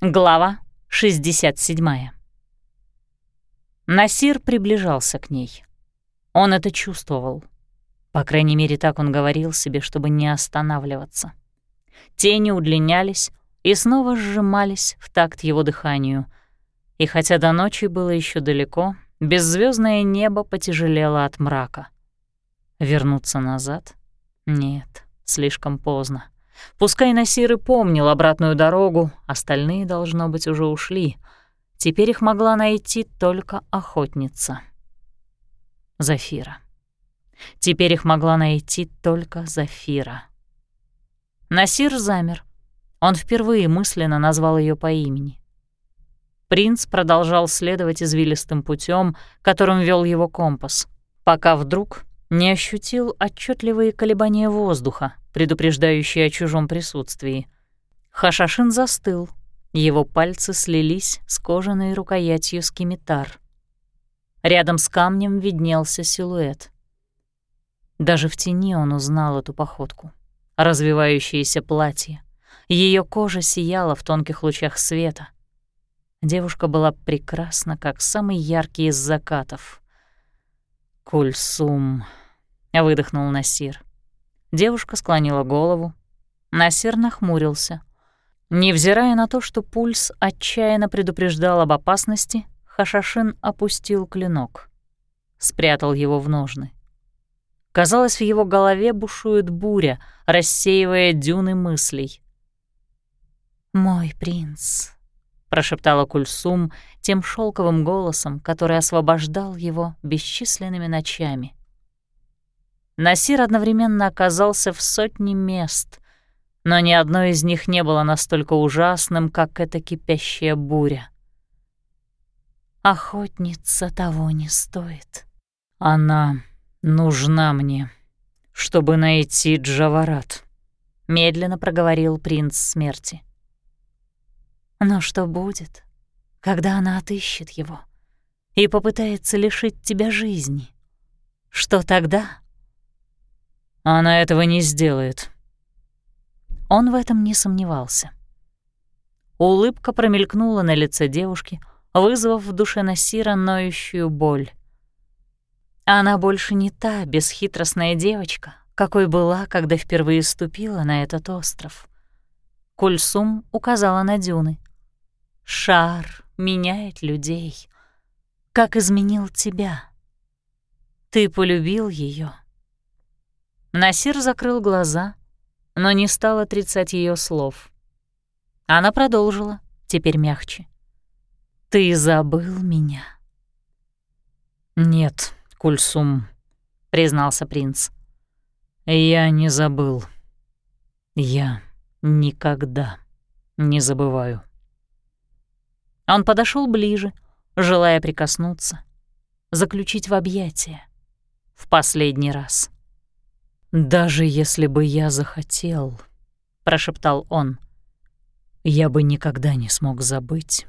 Глава 67. Насир приближался к ней. Он это чувствовал. По крайней мере, так он говорил себе, чтобы не останавливаться. Тени удлинялись и снова сжимались в такт его дыханию. И хотя до ночи было еще далеко, беззвездное небо потяжелело от мрака. Вернуться назад? Нет, слишком поздно. Пускай Насир и помнил обратную дорогу, остальные, должно быть, уже ушли. Теперь их могла найти только охотница. Зафира. Теперь их могла найти только Зафира. Насир замер. Он впервые мысленно назвал ее по имени. Принц продолжал следовать извилистым путем, которым вел его компас, пока вдруг не ощутил отчетливые колебания воздуха, предупреждающие о чужом присутствии. Хашашин застыл, его пальцы слились с кожаной рукоятью скимитар. Рядом с камнем виднелся силуэт. Даже в тени он узнал эту походку. Развивающееся платье. Ее кожа сияла в тонких лучах света. Девушка была прекрасна, как самый яркий из закатов. «Кульсум», — выдохнул Насир. Девушка склонила голову. Насир нахмурился. Невзирая на то, что пульс отчаянно предупреждал об опасности, Хашашин опустил клинок. Спрятал его в ножны. Казалось, в его голове бушует буря, рассеивая дюны мыслей. «Мой принц», — прошептала Кульсум тем шелковым голосом, который освобождал его бесчисленными ночами. Насир одновременно оказался в сотне мест, но ни одно из них не было настолько ужасным, как эта кипящая буря. Охотница того не стоит. Она нужна мне, чтобы найти Джаварат, медленно проговорил принц смерти. Но что будет, когда она отыщет его и попытается лишить тебя жизни? Что тогда? Она этого не сделает. Он в этом не сомневался. Улыбка промелькнула на лице девушки, вызвав в душе Насира ноющую боль. Она больше не та бесхитростная девочка, какой была, когда впервые ступила на этот остров. Кульсум указала на дюны. Шар меняет людей. Как изменил тебя. Ты полюбил ее. Насир закрыл глаза, но не стал отрицать ее слов. Она продолжила, теперь мягче. «Ты забыл меня?» «Нет, Кульсум», — признался принц. «Я не забыл. Я никогда не забываю». Он подошел ближе, желая прикоснуться, заключить в объятия. В последний раз. «Даже если бы я захотел», — прошептал он, — «я бы никогда не смог забыть,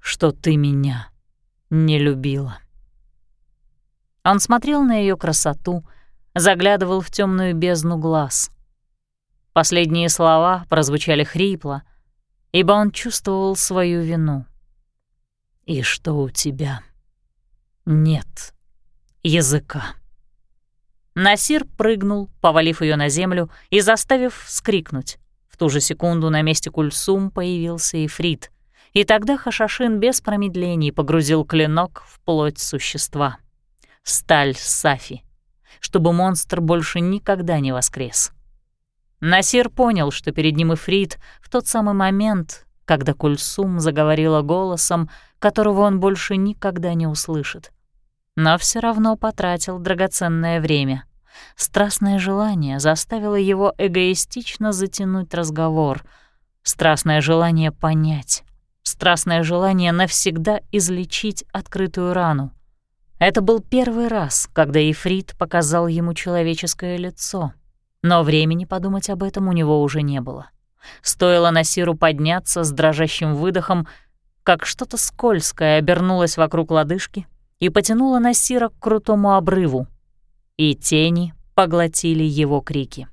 что ты меня не любила». Он смотрел на ее красоту, заглядывал в темную бездну глаз. Последние слова прозвучали хрипло, ибо он чувствовал свою вину. И что у тебя? Нет языка. Насир прыгнул, повалив ее на землю и заставив вскрикнуть. В ту же секунду на месте Кульсум появился Ифрит, и тогда Хашашин без промедлений погрузил клинок в плоть существа. Сталь Сафи, чтобы монстр больше никогда не воскрес. Насир понял, что перед ним Ифрит в тот самый момент, когда Кульсум заговорила голосом, которого он больше никогда не услышит. Но все равно потратил драгоценное время. Страстное желание заставило его эгоистично затянуть разговор. Страстное желание понять. Страстное желание навсегда излечить открытую рану. Это был первый раз, когда Ифрит показал ему человеческое лицо. Но времени подумать об этом у него уже не было. Стоило Насиру подняться с дрожащим выдохом, как что-то скользкое обернулось вокруг лодыжки и потянуло Насира к крутому обрыву, и тени поглотили его крики.